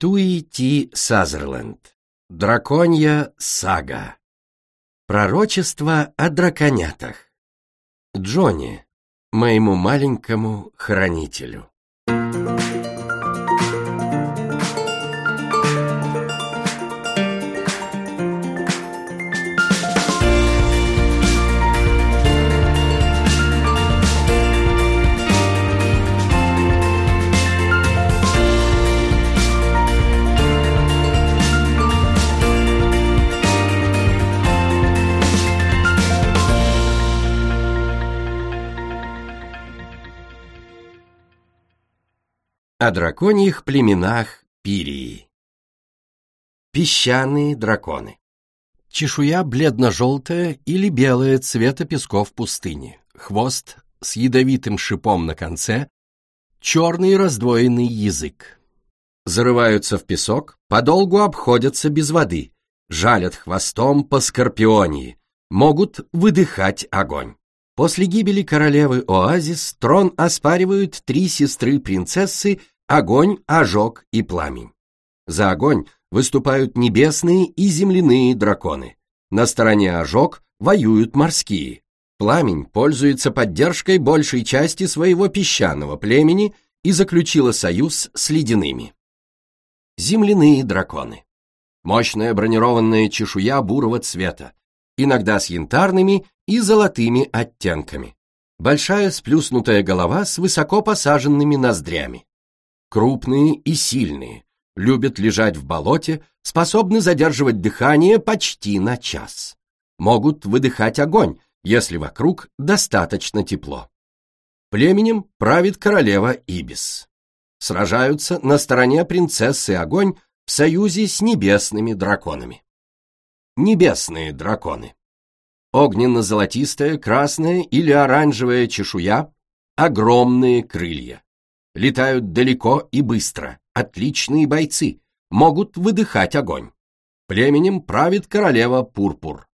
Туи Ти Сазерленд. Драконья сага. Пророчество о драконятах. Джонни, моему маленькому хранителю. О драконьих племенах Пирии. Песчаные драконы. Чешуя бледно-желтая или белая цвета песков пустыни, хвост с ядовитым шипом на конце, черный раздвоенный язык. Зарываются в песок, подолгу обходятся без воды, жалят хвостом по скорпионии, могут выдыхать огонь. После гибели королевы Оазис трон оспаривают три сестры-принцессы Огонь, Ожог и Пламень. За огонь выступают небесные и земляные драконы. На стороне Ожог воюют морские. Пламень пользуется поддержкой большей части своего песчаного племени и заключила союз с ледяными. Земляные драконы. Мощная бронированная чешуя бурого цвета, иногда с янтарными и золотыми оттенками. Большая сплюснутая голова с высоко посаженными ноздрями. Крупные и сильные, любят лежать в болоте, способны задерживать дыхание почти на час. Могут выдыхать огонь, если вокруг достаточно тепло. Племенем правит королева Ибис. Сражаются на стороне принцессы Огонь в союзе с небесными драконами. Небесные драконы. Огненно-золотистая, красная или оранжевая чешуя, огромные крылья. Летают далеко и быстро, отличные бойцы, могут выдыхать огонь. Племенем правит королева Пурпур.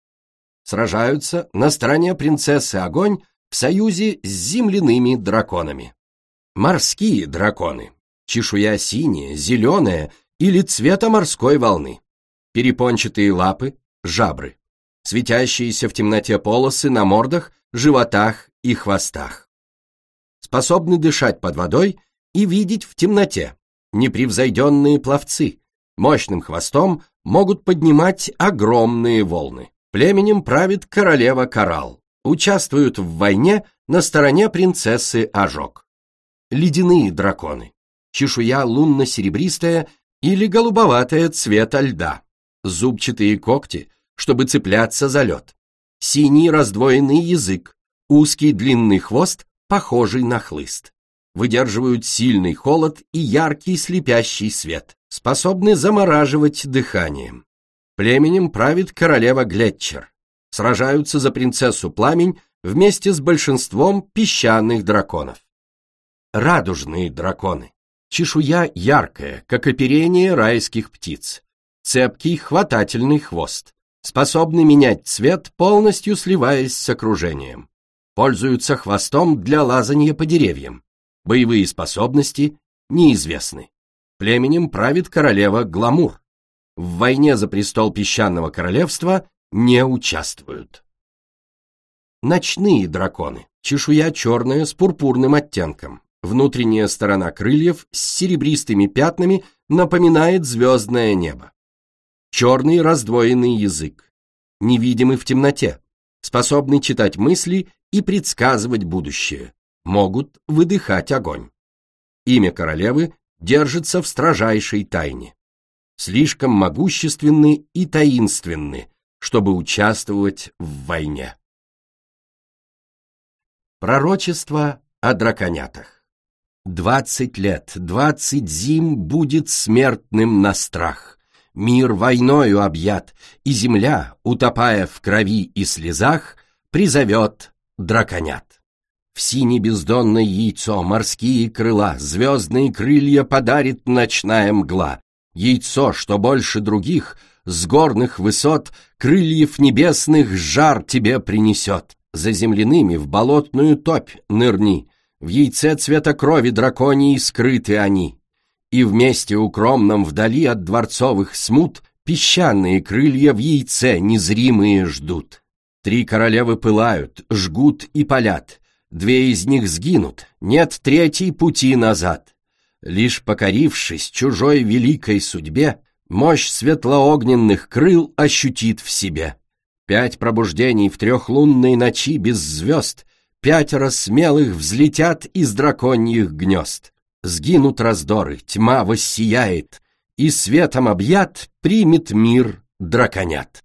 Сражаются на стороне принцессы Огонь в союзе с земляными драконами. Морские драконы. Чешуя синяя, зеленая или цвета морской волны. Перепончатые лапы, жабры светящиеся в темноте полосы на мордах, животах и хвостах. Способны дышать под водой и видеть в темноте. Непревзойденные пловцы мощным хвостом могут поднимать огромные волны. Племенем правит королева Коралл. Участвуют в войне на стороне принцессы Ожог. Ледяные драконы. Чешуя лунно-серебристая или голубоватая цвета льда. Зубчатые когти чтобы цепляться за лед. Синий раздвоенный язык, узкий длинный хвост, похожий на хлыст. Выдерживают сильный холод и яркий слепящий свет, способны замораживать дыханием. Племенем правит королева Глетчер. Сражаются за принцессу Пламень вместе с большинством песчаных драконов. Радужные драконы. Чешуя яркая, как оперение райских птиц. Цепкий хватательный хвост способны менять цвет, полностью сливаясь с окружением. Пользуются хвостом для лазания по деревьям. Боевые способности неизвестны. Племенем правит королева Гламур. В войне за престол песчаного королевства не участвуют. Ночные драконы. Чешуя черная с пурпурным оттенком. Внутренняя сторона крыльев с серебристыми пятнами напоминает звездное небо черный раздвоенный язык, невидимый в темноте, способный читать мысли и предсказывать будущее, могут выдыхать огонь. Имя королевы держится в строжайшей тайне. Слишком могущественны и таинственны, чтобы участвовать в войне. Пророчество о драконятах. Двадцать лет, двадцать зим будет смертным на страх мир войною объят, и земля, утопая в крови и слезах, призовет драконят. В сине бездонное яйцо, морские крыла, звездные крылья подарит ночная мгла. Яйцо, что больше других, с горных высот, крыльев небесных жар тебе принесет. За земляными в болотную топь нырни, в яйце цвета крови драконии скрыты они И вместе укромном вдали от дворцовых смут Песчаные крылья в яйце незримые ждут. Три королевы пылают, жгут и палят. Две из них сгинут, нет третьей пути назад. Лишь покорившись чужой великой судьбе, Мощь светлоогненных крыл ощутит в себе. Пять пробуждений в трехлунной ночи без звезд, Пятеро смелых взлетят из драконьих гнезд. Сгинут раздоры, тьма воссияет, И светом объят примет мир драконят.